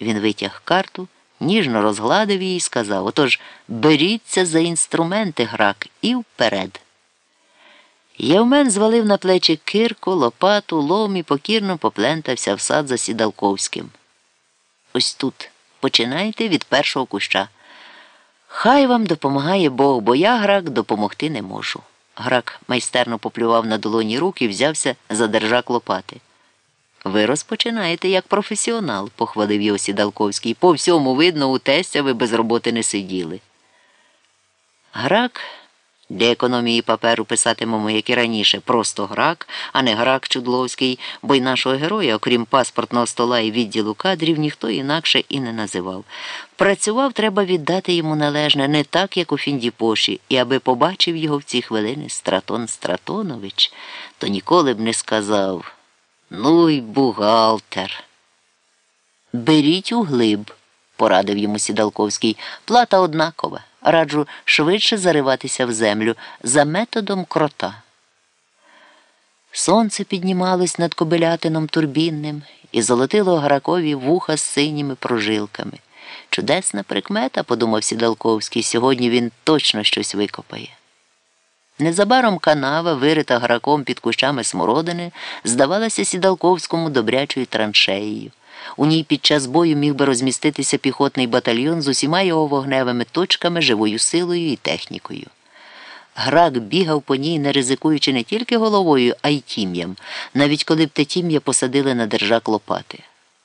Він витяг карту, ніжно розгладив її і сказав Отож, беріться за інструменти грак і вперед. Євмен звалив на плечі кирку, лопату, лом і покірно поплентався в сад за сідалковським. Ось тут починайте від першого куща. Хай вам допомагає Бог, бо я грак допомогти не можу. Грак майстерно поплював на долоні руки і взявся за держак лопати. Ви розпочинаєте як професіонал, похвалив його Сідалковський. По всьому видно, у тестя ви без роботи не сиділи. Грак для економії паперу писатимемо, як і раніше, просто грак, а не грак Чудловський, бо й нашого героя, окрім паспортного стола і відділу кадрів, ніхто інакше і не називав. Працював треба віддати йому належне не так, як у Фіндіпоші, і аби побачив його в ці хвилини Стратон Стратонович, то ніколи б не сказав Ну й бухгалтер. Беріть у глиб, порадив йому Сідалковський. Плата однакова. Раджу швидше зариватися в землю за методом крота. Сонце піднімалось над кобилятином турбінним і золотило гракові вуха з синіми прожилками. Чудесна прикмета, подумав Сідалковський, сьогодні він точно щось викопає. Незабаром канава, вирита граком під кущами смородини, здавалася Сідалковському добрячою траншеєю. У ній під час бою міг би розміститися піхотний батальйон з усіма його вогневими точками, живою силою і технікою. Грак бігав по ній, не ризикуючи не тільки головою, а й тім'ям, навіть коли б те тім'я посадили на держак лопати.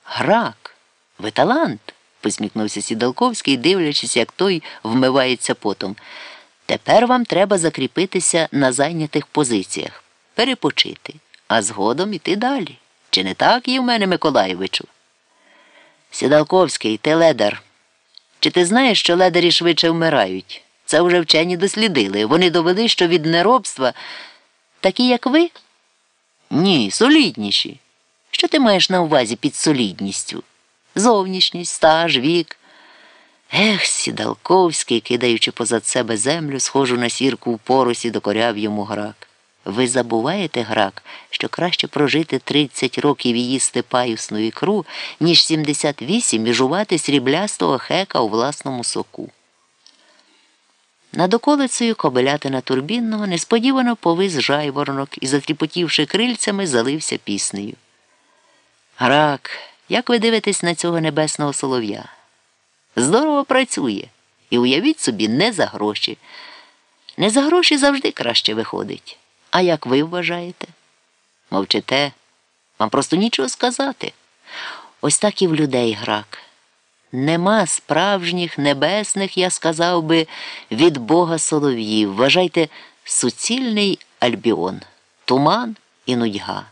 Грак, ви талант, посміхнувся Сідалковський, дивлячись, як той вмивається потом. Тепер вам треба закріпитися на зайнятих позиціях, перепочити, а згодом іти далі. Чи не так, Євмене Миколаєвичу? Сідалковський, ти ледар. Чи ти знаєш, що ледарі швидше вмирають? Це вже вчені дослідили. Вони довели, що від неробства такі, як ви? Ні, солідніші. Що ти маєш на увазі під солідністю? Зовнішність, стаж, вік. Ех, Сідалковський, кидаючи позад себе землю, схожу на сірку в поросі, докоряв йому грак. Ви забуваєте, грак, що краще прожити 30 років і їсти паюсну ікру, ніж 78 і жувати сріблястого хека у власному соку. Над околицею кобилятина турбінного несподівано повис жайворонок і, затріпотівши крильцями, залився піснею. Грак, як ви дивитесь на цього небесного солов'я? Здорово працює. І уявіть собі, не за гроші. Не за гроші завжди краще виходить. А як ви вважаєте? Мовчите, вам просто нічого сказати. Ось так і в людей грак. Нема справжніх небесних, я сказав би, від Бога солов'їв. Вважайте, суцільний альбіон, туман і нудьга.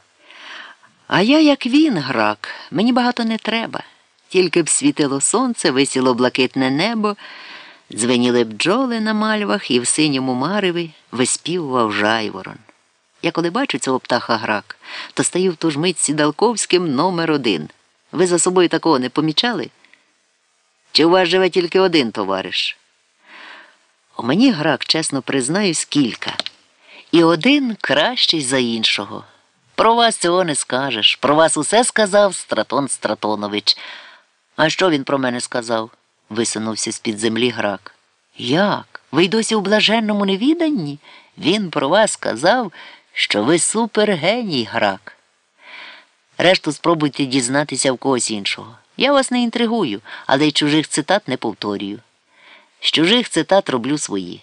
А я, як він, грак, мені багато не треба. Тільки б світило сонце, висіло блакитне небо, дзвеніли бджоли на мальвах і в синьому мареві виспівував жайворон. Я коли бачу цього птаха грак, то стаю в ту ж мить сідалковським номер один. Ви за собою такого не помічали? Чи у вас живе тільки один товариш? У мені грак, чесно признаюсь, кілька. І один кращий за іншого. Про вас цього не скажеш. Про вас усе сказав Стратон Стратонович. А що він про мене сказав? висунувся з-під землі грак. Як? Ви й досі у блаженному невіданні? Він про вас сказав, що ви супергеній грак. Решту спробуйте дізнатися в когось іншого. Я вас не інтригую, але й чужих цитат не повторюю. З чужих цитат роблю свої.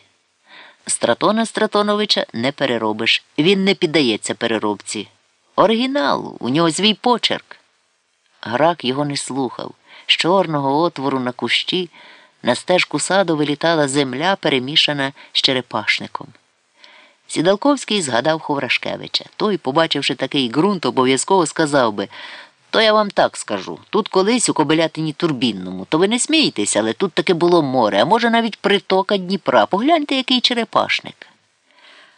Стратона Стратоновича не переробиш. Він не піддається переробці. Оригінал, у нього свій почерк. Грак його не слухав. З чорного отвору на кущі на стежку саду вилітала земля, перемішана з черепашником. Сідалковський згадав Ховрашкевича. Той, побачивши такий ґрунт, обов'язково сказав би то я вам так скажу. Тут колись у Кобилятині Турбінному, то ви не смієтеся, але тут таке було море, а може навіть притока Дніпра. Погляньте, який черепашник.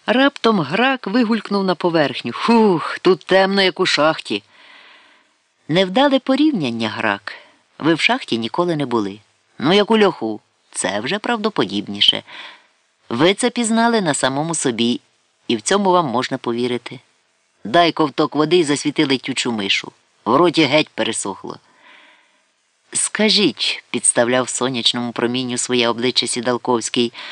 Раптом грак вигулькнув на поверхню. Фух, тут темно, як у шахті. Невдале порівняння грак. Ви в шахті ніколи не були. Ну, як у льоху, це вже правдоподібніше. Ви це пізнали на самому собі, і в цьому вам можна повірити. Дай ковток води і засвіти летючу мишу. В роті геть пересохло. Скажіть, підставляв сонячному промінню своє обличчя Сідалковський,